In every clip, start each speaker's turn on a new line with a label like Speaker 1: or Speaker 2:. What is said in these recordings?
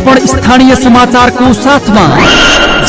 Speaker 1: अर्पण स्थानीय समाचार को साथमा।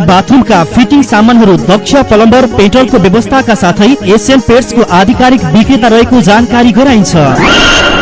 Speaker 2: बाथरुमका फिटिङ सामानहरू दक्ष प्लम्बर पेट्रोलको व्यवस्थाका साथै एसियन पेट्सको आधिकारिक विक्रेता रहेको जानकारी गराइन्छ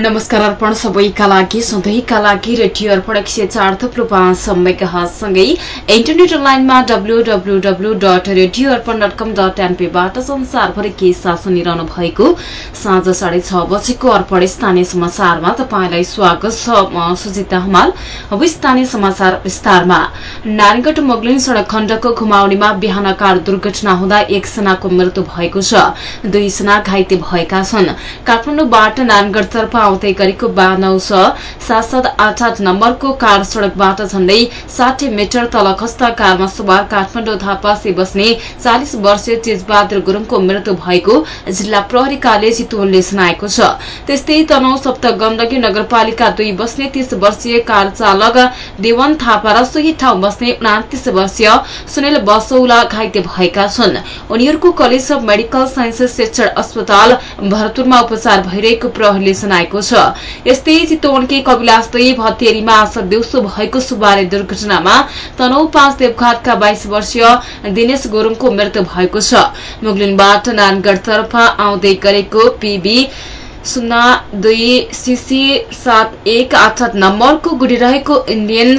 Speaker 3: नमस्कार अर्पण सबैका लागि सधैँका लागि रेडियो अर्पण एक सय चार थुप्रो पाँच सँगै इन्टरनेट लाइनमा W W W dot radio Arpan dot com dot एनपीबाट संसारभरि के साथ सुनिरहनु भएको साँझ साढे छ बजेको अर्पण स्थानीय समाचारमा तपाईँलाई स्वागत छ। म सुजिता हमाल। अब स्थानीय समाचार विस्तारमा। नारायणगढ मोगलिन सड़क खण्डको घुमाउनीमा बिहान कार दुर्घटना हुँदा एकजनाको मृत्यु भएको छ। दुईजना घाइते भएका छन्। काठमाडौँबाट नारायणगढतर्फ आउँदै गरेको नौ छ। सात आठ आठ नम्बरको कार सड़कबाट झण्डै साठी मिटर तल खस्ता कारमा सवार काठमाडौँ धापासी बस्ने चालिस वर्षीय तेजबहादुर गुरूङको मृत्यु भएको जिल्ला प्रहरीकाले चितवनले सुनाएको छ। त्यस्तै तनौ सप्त गण्डकी नगरपालिका दुई बस्ने तीस वर्षीय कार चालक देवन थापा र सोही ठाउँ बस्ने उनातिस वर्षीय सुनिल बसौला घाइते भएका छन्। उनीहरूको कलेज अफ मेडिकल साइन्सेस शिक्षण अस्पताल भरतपुरमा उपचार भइरहेको प्रहरीले सुनाएको छ। यस्तै चितवनकै कविलासदै भतेरीमा आज दिउँसो भएको सुबारे दुर्घटनामा तनौ पाँच देवघाटका बाइस वर्षीय दिनेश गुरूङको मृत्यु भएको छ। मुगलिनबाट नारायणगढ़तर्फ आउँदै गरेको पीबी शून्य दुई सिसी सात एक आठ आठ नम्बरको गुडिरहेको इण्डियन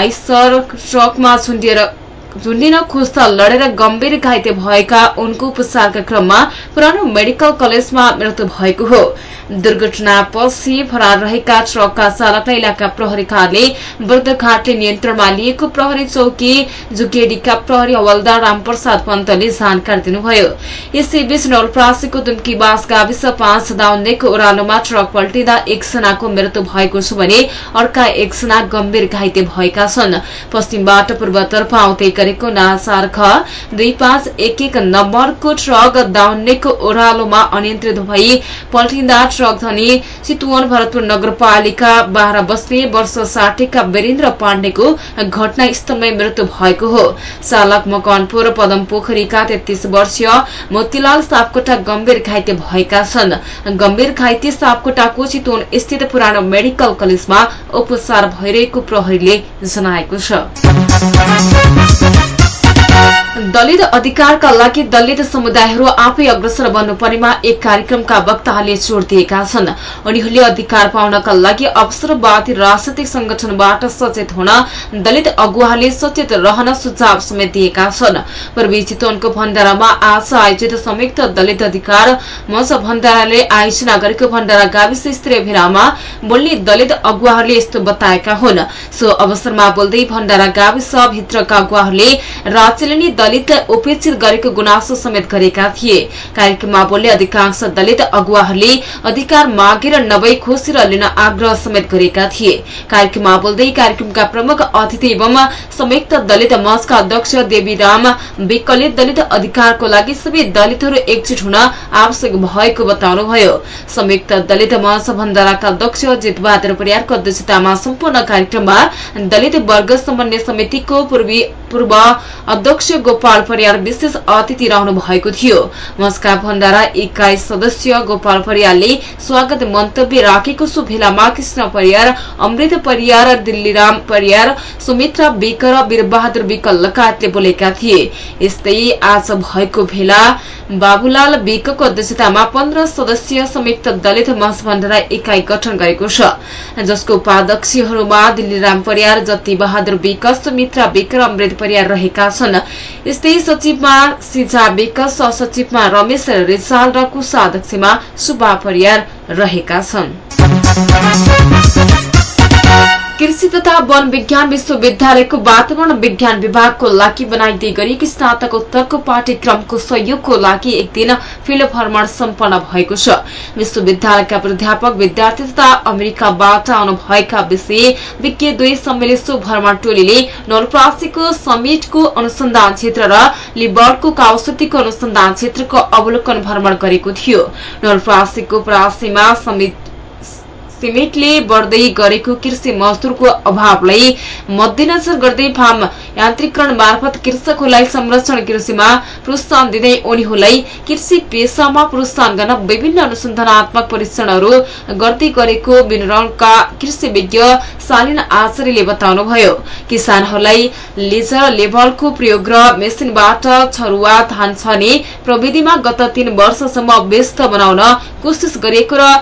Speaker 3: आइसर ट्रकमा झुन्डिएर झुन्डिन खोज्दा लडेर गम्भीर घाइते भएका उनको उपचारका क्रममा पुरानो मेडिकल कलेजमा मृत्यु भएको हो। दुर्घटनापछि फरार रहेका ट्रकका चालकलाई इलाका प्रहरीकाले वृद्धघाटले नियन्त्रणमा लिएको प्रहरी चौकी जुगेडीका प्रहरी हवलदार रामप्रसाद पन्तले जानकारी दिनुभयो। यसैबीच नवलप्रासीको दुम्कीबास गाविस पाँच दाउन्नेको ओह्रालोमा ट्रक पल्टिँदा एकजनाको मृत्यु भएको छ भने अर्का एकजना गम्भीर घाइते भएका छन्। पश्चिमबाट पूर्वतर्फ आउँदै गरेको नासार ख दुई पाँच एक एक नम्बरको ट्रक दाउन्नेको ओह्रालोमा अनियन्त्रित भई पल्टिँदा ट्रक धनी चितवन भरतपुर नगरपालिका बाह्र बस्ने वर्ष साठीका वीरेन्द्र पाण्डेको घटनास्थलमै मृत्यु भएको हो। चालक मकनपुर पदम पोखरीका तेत्तीस वर्षीय मोतीलाल सापकोटा गम्भीर घाइते भएका छन्। गम्भीर घाइते सापकोटाको चितवन स्थित पुरानो मेडिकल कलेजमा उपचार भइरहेको प्रहरीले जनाएको छ। दलित अधिकारका लागि दलित समुदायहरू आफै अग्रसर बन्नुपर्नेमा एक कार्यक्रमका वक्ताहरूले जोड़ दिएका छन्। उनीहरूले अधिकार पाउनका लागि अवसरवादी राजनैतिक संगठनबाट सचेत हुन दलित अगुवाहरूले सचेत रहन सुझाव समेत दिएका छन्। पूर्वी चितवनको भण्डारामा आज आयोजित संयुक्त दलित अधिकार मञ्च भण्डाराले आयोजना गरेको भण्डारा गाविस स्तरीय भेलामा बोल्ने दलित अगुवाहरूले यस्तो बताएका हुन्। सो अवसरमा बोल्दै भण्डारा गाविस भित्रका अगुवाहरूले राज्यले नै दलितलाई उपेक्षित गरेको गुनासो समेत गरेका थिए। कार्यक्रममा बोल्ने अधिकांश दलित अगुवाहरूले अधिकार मागेर नभई खोसेर लिन आग्रह समेत गरेका थिए। कार्यक्रममा बोल्दै कार्यक्रमका प्रमुख अतिथि एवं संयुक्त दलित मंचका अध्यक्ष देवीराम विकले दलित अधिकारको लागि सबै दलितहरू एकजुट हुन आवश्यक भएको बताउनुभयो। संयुक्त दलित मंच भण्डाराका अध्यक्ष जितबहादुर परियारको अध्यक्षतामा सम्पन्न कार्यक्रममा दलित वर्ग समन्वय समितिको पूर्व अध्यक्ष गोपाल परियार विशेष अतिथि रहनु भएको थियो। मस्का भण्डारा इकाई सदस्य गोपाल परियारले स्वागत मन्तव्य राखेको सो भेलामा कृष्ण परियार अमृत परियार दिल्लीराम परियार सुमित्रा विक र वीरबहादुर विक लगायतले बोलेका थिए। यस्तै आज भएको भेला बाबुलाल विकको अध्यक्षतामा पन्ध्र सदस्यीय संयुक्त दलित मस भण्डारा इकाई गठन गरेको छ। जसको उपाध्यक्षहरूमा दिल्लीराम परियार जति बहादुर विक सुमित्रा विक र अमृत परियार रहेका छन्। यस्तै सचिवमा सिजा विकस सहसचिवमा रमेश रिसाल र कोषाध्यक्षमा सुबा परियार रहेका छन्। कृषि तथा वन विज्ञान विश्वविद्यालयको वातावरण विज्ञान विभागको लागि बनाइदिए गरिएको स्नातकोत्तरको पाठ्यक्रमको सहयोगको लागि एक दिन फिल्ड भ्रमण सम्पन्न भएको छ विश्वविद्यालयका प्राध्यापक विद्यार्थी तथा अमेरिकाबाट आउनुभएका विषय विज्ञ दुई सम्मिलित सो भ्रमण टोलीले नलप्रासीको समिटको अनुसन्धान क्षेत्र र लिबर्डको काउसतीको अनुसन्धान क्षेत्रको अवलोकन भ्रमण गरेको थियो नलप्रासीको प्रासीमा समिट सिमेन्टले बढ्दै गरेको कृषि मजदुरको अभावलाई मध्यनजर गर्दै फार्म यान्त्रिकरण मार्फत कृषकहरूलाई संरक्षण कृषिमा प्रोत्साहन दिँदै उनीहरूलाई कृषि पेसामा प्रोत्साहन गर्न विभिन्न अनुसन्धानत्मक परीक्षणहरू गर्दै गरेको विनरलका कृषि विज्ञ शालिन आचार्यले बताउनुभयो। किसानहरूलाई लेजर लेभलको प्रयोग र मेसिनबाट छरुवा धान छने प्रविधिमा गत तीन वर्षसम्म व्यस्त बनाउन कोसिस गरिएको र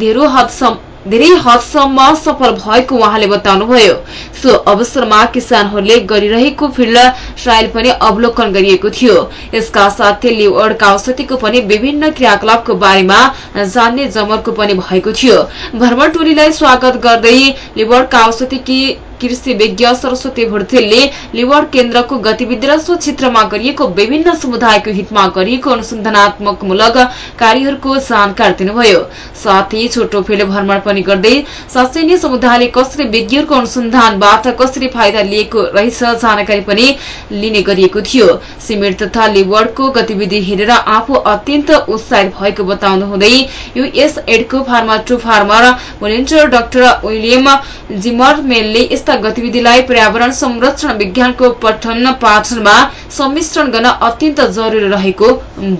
Speaker 3: धेरै हदसम्म धेरै हदसम्म सफल भएको उहाँले बताउनुभयो। सो अवसरमा किसानहरूले गरिरहेको फिल्ड ट्रायल पनि अवलोकन गरिएको थियो। यसका साथै लिवर्डका औषधिको पनि विभिन्न क्रियाकलापको बारेमा जान्ने जमरको पनि भएको थियो। भ्रमण टोलीलाई स्वागत गर्दै लिवर्डका औषधिकी कृषि विज्ञ सरस्वती भुर्तेलले लिवर केन्द्रको गतिविधि र सो क्षेत्रमा गरिएको विभिन्न समुदायको हितमा गरिएको अनुसन्धानत्मक मूलक कार्यहरूको जानकारी दिनुभयो। साथै छोटो फिल्ड भ्रमण पनि गर्दै ससैन्य समुदायले कसरी विज्ञहरूको अनुसन्धानबाट कसरी फाइदा लिएको रहेछ जानकारी पनि लिने गरिएको थियो। सिमेन्ट तथा लिवरको गतिविधि हेरेर आफू अत्यन्त उत्साहित भएको बताउनु हुँदै US एडको farmer to farmer volunteer doctor William जिमरमेनले यस्ता यस्ता गतिविधिलाई पर्यावरण संरक्षण विज्ञानको पठन पाठनमा सम्मिश्रण गर्न अत्यन्त जरूरी रहेको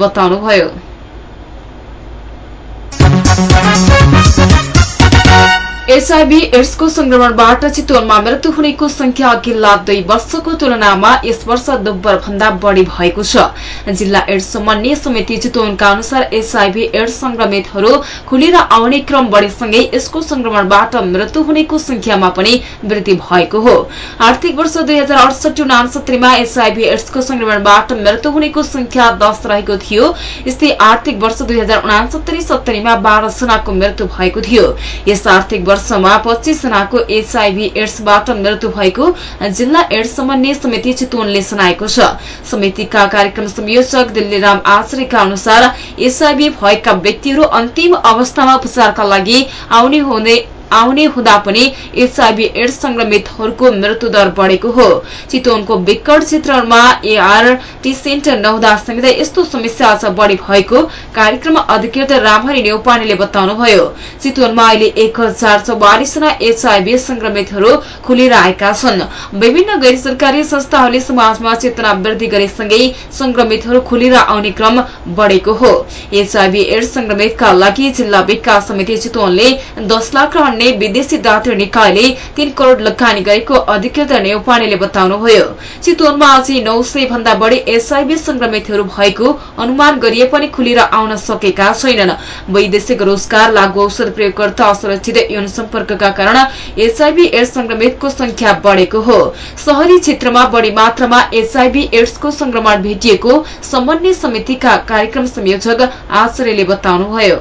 Speaker 3: बताउनुभयो। एचआईभी एड्सको संक्रमणबाट चितवनमा मृत्यु हुनेको संख्या अघिल्ला दुई वर्षको तुलनामा यस वर्ष दोब्बर भन्दा बढ़ी भएको छ। जिल्ला एड्स समन्वय समिति चितवनका अनुसार एचआईभी एड्स संक्रमितहरू खुलेर आउने क्रम बढ़ेसँगै यसको संक्रमणबाट मृत्यु हुनेको संख्यामा पनि वृद्धि भएको हो। आर्थिक वर्ष दुई हजार अडसठी उनासत्तरीमा एचआईभी एड्सको संक्रमणबाट मृत्यु हुनेको संख्या दश रहेको थियो। यस्तै आर्थिक वर्ष दुई हजार उनासत्तरी सत्तरीमा बाह्र जनाको मृत्यु भएको थियो। यस आर्थिक वर्षमा पच्चीस जनाको एचआईभी एड्सबाट मृत्यु भएको जिल्ला एड्स समन्वय समिति चितवनले सुनाएको छ। समितिका कार्यक्रम संयोजक दिल्लीराम आचार्यका अनुसार एचआईभी भएका व्यक्तिहरू अन्तिम अवस्थामा उपचारका लागि आउने हुने आउने हुँदा पनि एचआईभी एड्स संक्रमितहरूको मृत्यु दर बढ़ेको हो। चितवनको विकट क्षेत्रमा एआरटी सेन्टर नहुँदा समेत यस्तो समस्या आज बढ़ी भएको कार्यक्रम अधिकृत रामहरि नेउपानेले बताउनुभयो। चितवनमा अहिले एक हजार चौवालिसजना एचआईभी संक्रमितहरू खुलेर आएका छन्। विभिन्न गैर सरकारी संस्थाहरूले समाजमा चेतना वृद्धि गरेसँगै संक्रमितहरू खुलेर आउने क्रम बढ़ेको हो। एचआईभी एड्स संक्रमितका लागि जिल्ला विकास समिति चितवनले दस लाख भन्ने विदेशी दात्री निकायले तीन करोड़ लगानी गरेको अधिकृत नेउपानेले बताउनुभयो। चितवनमा अझै नौ सय भन्दा बढ़ी एसआईबी संक्रमितहरू भएको अनुमान गरिए पनि खुलेर आउन सकेका छैनन्। वैदेशिक रोजगार लागू औषध प्रयोगकर्ता असुरक्षित यौन सम्पर्कका कारण एचआईभी एड्स संक्रमितको संख्या बढ़ेको हो। शहरी क्षेत्रमा बढ़ी मात्रामा एचआईभी एड्सको संक्रमण भेटिएको समन्वय समितिका कार्यक्रम संयोजक आचार्यले बताउनुभयो।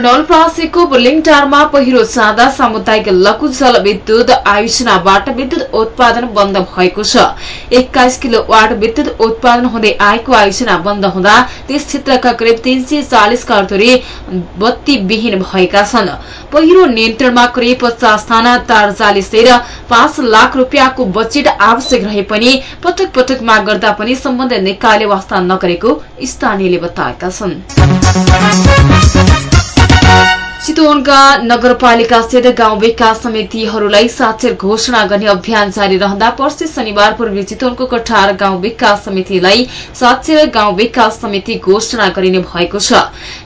Speaker 3: नलप्रासीको बुलिङटारमा पहिरो जाँदा सामुदायिक लघु जल विद्युत आयोजनाबाट विद्युत उत्पादन बन्द भएको छ एक्काइस किलो वाट विद्युत उत्पादन हुँदै आएको आयोजना बन्द हुँदा त्यस क्षेत्रका करिब तीन सय चालिस घरधुरी बत्तीविहीन भएका छन् पहिरो नियन्त्रणमा करिब पचास थाना तार जालिसेर पाँच लाख रूपियाँको बजेट आवश्यक रहे पनि पटक पटक माग गर्दा पनि सम्बन्धित निकायले वास्ता नगरेको स्थानीयले बताएका छन् चितवनका नगरपालिका स्थित गाउँ विकास समितिहरूलाई साक्षर घोषणा गर्ने अभियान जारी रहँदा पर्सि शनिबार पूर्वी चितवनको कठार गाउँ विकास समितिलाई साक्षर गाउँ विकास समिति घोषणा गरिने भएको छ।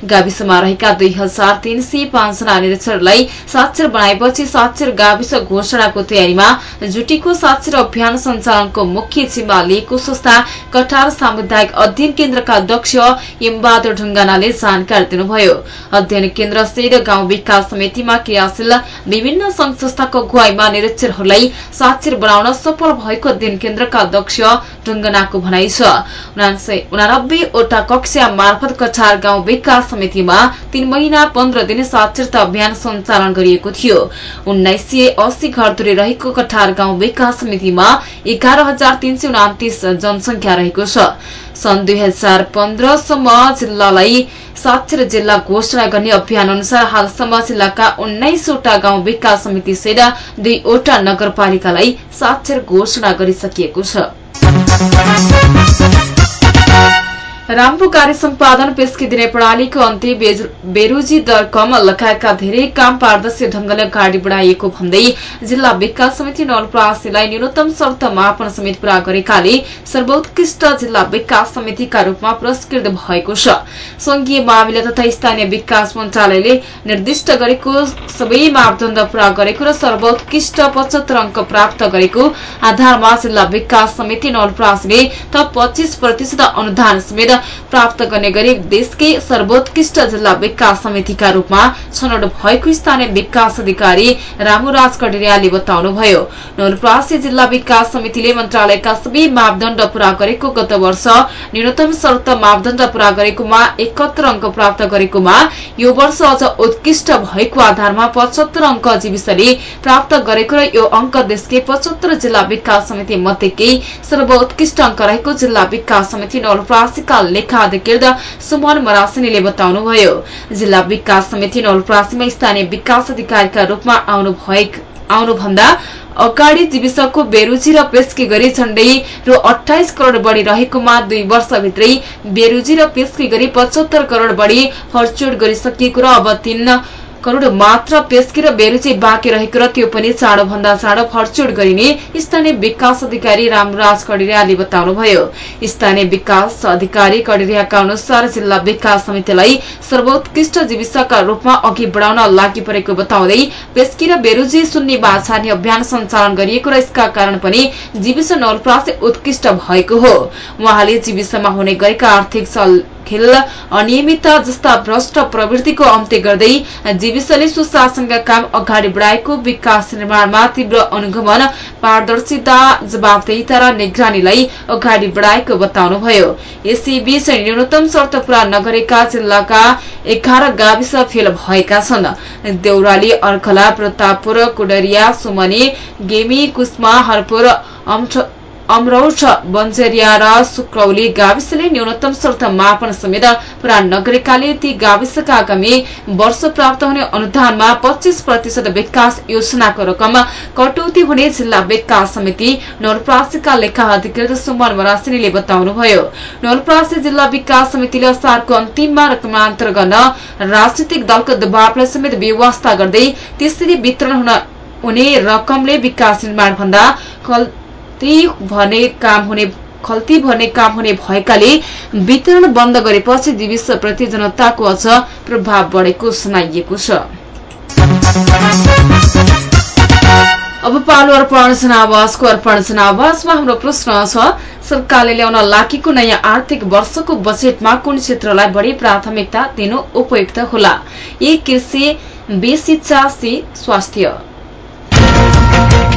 Speaker 3: गाविसमा रहेका दुई हजार तीन सय पाँचजना निरीक्षरलाई साक्षर बनाएपछि साक्षर गाविस घोषणाको तयारीमा जुटेको साक्षर अभियान सञ्चालनको मुख्य जिम्मा लिएको संस्था कठार सामुदायिक अध्ययन केन्द्रका अध्यक्ष यमबहादुर ढुङ्गानाले जानकारी दिनुभयो। अध्ययन केन्द्र गाउँ विकास समितिमा क्रियाशील विभिन्न संघ संस्थाको गुवाईमा निरीक्षरहरूलाई साक्षर बनाउन सफल भएको दिन केन्द्रका अध्यक्ष ढुङ्गनाको भनाइ छ। उनानब्बेवटा कक्षा मार्फत कछार गाउँ विकास समितिमा तीन महिना पन्ध्र दिन साक्षरता अभियान सञ्चालन गरिएको थियो। उन्नाइस सय अस्सी घरधुरी रहेको कठार गाउँ विकास समितिमा एघार हजार तीन सय उनातिस जनसंख्या रहेको छ। सन् दुई हजार पन्ध्रसम्म जिल्लालाई साक्षर जिल्ला घोषणा गर्ने अभियान अनुसार हालसम्म जिल्लाका उन्नाइसवटा गाउँ विकास समिति सहित दुईवटा नगरपालिकालाई साक्षर घोषणा गरिसकिएको छ। राम्रो कार्य सम्पादन पेस्की दिने प्रणालीको अन्त्य बेरोजी दर कम लगायतका धेरै काम पारदर्शी ढंगले अगाडि बढ़ाइएको भन्दै जिल्ला विकास समिति नलप्रासीलाई न्यूनतम शर्त मापन समेत पूरा गरेकाले सर्वोत्कृष्ट जिल्ला विकास समितिका रूपमा पुरस्कृत भएको छ। संघीय मामिला तथा स्थानीय विकास मन्त्रालयले निर्दिष्ट गरेको सबै मापदण्ड पूरा गरेको र सर्वोत्कृष्ट पचहत्तर अंक प्राप्त गरेको आधारमा जिल्ला विकास समिति नलप्रासीले थप पच्चीस प्रतिशत अनुदान समेत प्राप्त गर्ने गरी देशकै सर्वोत्कृष्ट जिल्ला विकास समितिका रूपमा छनौट भएको स्थानीय विकास अधिकारी रामुराज कटेरियाले बताउनुभयो। नवलप्रासी जिल्ला विकास समितिले मन्त्रालयका सबै मापदण्ड पूरा गरेको गत वर्ष न्यूनतम शर्त मापदण्ड पूरा गरेकोमा एकहत्तर अंक प्राप्त गरेकोमा यो वर्ष अझ उत्कृष्ट भएको आधारमा पचहत्तर अंक जीविसले प्राप्त गरेको र यो अंक देशकै पचहत्तर जिल्ला विकास समिति मध्येकै सर्वोत्कृष्ट अंक रहेको जिल्ला विकास समिति नवलप्रासीका लेखा अधिकृत सुमन मरासिनीले बताउनुभयो। जिल्ला विकास समिति नवलप्रासीमा स्थानीय विकास अधिकारीका रूपमा आउनुभन्दा अगाडि जीविसको बेरुजी र पेस्की गरी झण्डै रु अठाइस करोड़ बढ़ी रहेकोमा दुई वर्षभित्रै बेरुजी र पेस्की गरी पचहत्तर करोड़ बढ़ी हडचोड गरिसकिएको र अब तीन करोड़ मात्र पेस्की र बेरुची बाँकी रहेको र त्यो पनि चाँडोभन्दा चाँडो फर्चुट गरिने स्थानीय विकास अधिकारी रामराज कडेरियाले बताउनुभयो। स्थानीय विकास अधिकारी कडेरियाका अनुसार जिल्ला विकास समितिलाई सर्वोत्कृष्ट जीविकाका रूपमा अघि बढ़ाउन लागि परेको बताउँदै पेस्की र बेरुजी शून्य बाछार्ने अभियान सञ्चालन गरिएको र यसका कारण पनि जीविस नवलप्रासी उत्कृष्ट भएको हो। उहाँले जीविसमा हुने गरेका आर्थिक खेल अनियमितता जस्ता भ्रष्ट प्रवृत्तिको अन्त्य गर्दै जीविसले सुशासनका काम अगाडि बढ़ाएको विकास निर्माणमा तीव्र अनुगमन पारदर्शिता जवाबदेहिता र निगरानीलाई अगाडि बढ़ाएको बताउनुभयो। यसैबीच न्यूनतम शर्त पूरा नगरेका जिल्लाका एघार गाविस फेल भएका छन्। देउराली अर्खला प्रतापपुर कुडरिया सुमनी गेमी कुष्मा हरपुर अमरौठ बन्जरिया र सुक्रौली गाविसले न्यूनतम शर्त मापन समेत पूरा नगरेकाले ती गाविसका आगामी वर्ष प्राप्त हुने अनुदानमा पच्चीस प्रतिशत विकास योजनाको रकम कटौती हुने जिल्ला विकास समिति नवलप्रासीका लेखा अधिकृत सुमन मरासिनीले बताउनुभयो। नवलप्रासी जिल्ला विकास समितिले असारको अन्तिममा रकमान्तर गर्न राजनीतिक दलको दबावलाई समेत व्यवस्था गर्दै त्यसरी वितरण हुने रकमले विकास निर्माण भन्दा त्यही भने काम हुने खल्ती भर्ने काम हुने भएकाले वितरण बन्द गरेपछि दिविस प्रति जनताको अझ प्रभाव बढेको सुनाइएको छ। अब पालो अर्पण जनावासको अर्पण जनावासमा हाम्रो प्रश्न छ सरकारले ल्याउन लागेको नयाँ आर्थिक वर्षको बजेटमा कुन क्षेत्रलाई बढ़ी प्राथमिकता दिनु उपयुक्त होला? ए कृषि बी शिक्षा सी स्वास्थ्य।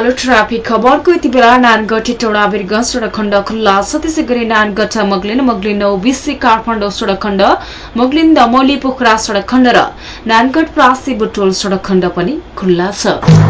Speaker 3: पालो ट्राफिक खबरको यति बेला नानगढ टोडा सड़क खण्ड खुल्ला। छ त्यसै गरी नानगढ मगलिन मगलिन नौ बिसी काठमाडौँ सड़क खण्ड मगलिन दमौली पोखरा सड़क खण्ड र नानगढ प्रासी बुटोल सड़क खण्ड पनि खुल्ला छ।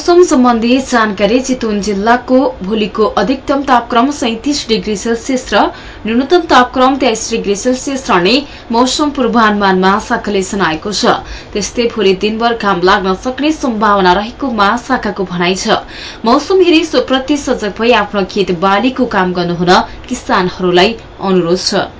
Speaker 3: मौसम सम्बन्धी जानकारी चितवन जिल्लाको भोलिको अधिकतम तापक्रम सैतिस डिग्री सेल्सियस र न्यूनतम तापक्रम तेइस डिग्री सेल्सियस रहने मौसम पूर्वानुमान महाशाखाले सुनाएको छ। त्यस्तै भोलि दिनभर घाम लाग्न सक्ने सम्भावना रहेको महाशाखाको भनाइ छ। मौसम हेरी सोप्रति सजग भई आफ्नो खेत बालीको काम गर्नुहुन किसानहरूलाई अनुरोध छ।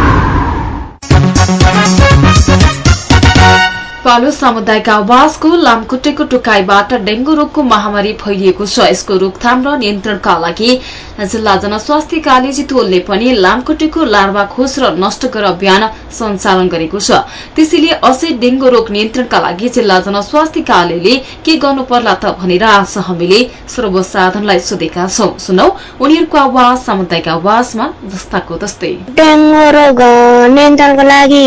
Speaker 3: पालो सामुदायिक आवासको लामखुट्टेको टोकाईबाट डेंगू रोगको महामारी फैलिएको छ। यसको रोकथाम र नियन्त्रणका लागि जिल्ला जनस्वास्थ्य कार्य चितवलले पनि लामखुट्टेको लार्वा खोज र नष्ट गर अभियान सञ्चालन गरेको छ। त्यसैले अझै डेंगू रोग नियन्त्रणका लागि जिल्ला जनस्वास्थ्य कार्यालयले के गर्नु पर्ला त भनेर आज हामीले सर्वसाधारणलाई सोधेका छौं। सुनौ उनीहरूको आवाज सामुदायिक आवाजमा जस्ताको तस्तै।
Speaker 4: रोग नियन्त्रणको लागि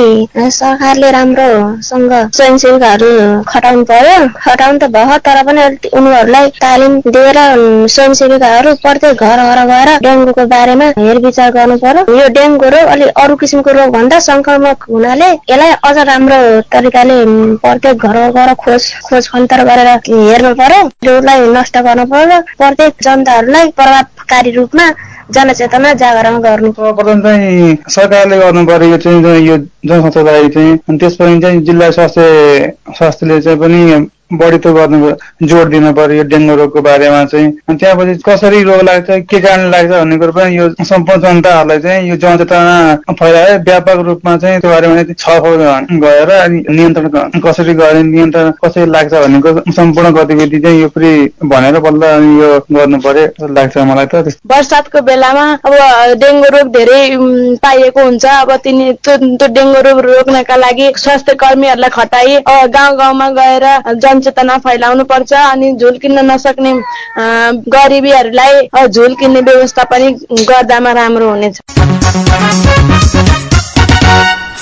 Speaker 4: सरकारले राम्रोसँग स्वयंसेविकाहरू खटाउनु पर्यो खटाउनु त भयो तर पनि उनीहरूलाई तालिम दिएर स्वयंसेविकाहरू प्रत्येक घर घर गएर डेङ्गुको बारेमा हेरविचार गर्नु पर्यो यो डेङ्गु रोग अलिक अरू किसिमको रोग भन्दा संक्रमक हुनाले यसलाई अझ राम्रो तरिकाले प्रत्येक घर गएर खोज खोज खन्तर गरेर हेर्नु पर्यो रोगलाई नष्ट गर्नु पर्यो प्रत्येक जनताहरूलाई प्रभावकारी रूपमा जनचेतना जागरण गर्नु।
Speaker 5: सर्वप्रथम चाहिँ सरकारले गर्नु पर्यो यो चाहिँ यो जनस्वास्थ्यको लागि चाहिँ। अनि त्यसपछि चाहिँ जिल्ला स्वास्थ्य स्वास्थ्यले चाहिँ पनि बढी त गर्नु जोड दिनु पर्यो डेङ्गु रोगको बारेमा चाहिँ। अनि त्यहाँपछि कसरी रोग लाग्छ के कारण लाग्छ भन्ने कुरो पनि यो सम्पूर्ण जनताहरूलाई चाहिँ यो जनचेतना फैलाए व्यापक रूपमा चाहिँ त्यो बारेमा छलफल गएर अनि नियन्त्रण कसरी गर्ने नियन्त्रण कसरी लाग्छ भन्ने सम्पूर्ण गतिविधि चाहिँ यो फेरि भनेर बल्ल अनि यो गर्नु पर्यो लाग्छ मलाई त
Speaker 6: बर्सातको बेलामा अब डेङ्गु रोग धेरै पाइएको हुन्छ। अब तिनी त्यो डेङ्गु रोग रोक्नका लागि स्वास्थ्य कर्मीहरूलाई खटाई गाउँ गाउँमा गएर जनचेतना फैलाउनु पर्छ अनि झुल किन्न नसक्ने गरिबीहरूलाई झुल किन्ने व्यवस्था पनि गर्दामा राम्रो हुनेछ।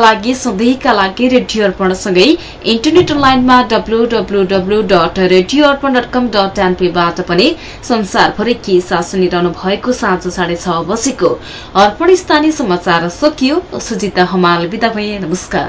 Speaker 3: लागि सधैँका लागि रेडियो अर्पणसँगै इन्टरनेट लाइनमा W W W dot radio Arpan dot com dot एनपीबाट पनि संसारभरि के साथ सुनिरहनु भएको साँझ साढे छ बजेको अर्पण स्थानीय समाचार सकियो सुजिता हमाल विदा भए नमस्कार।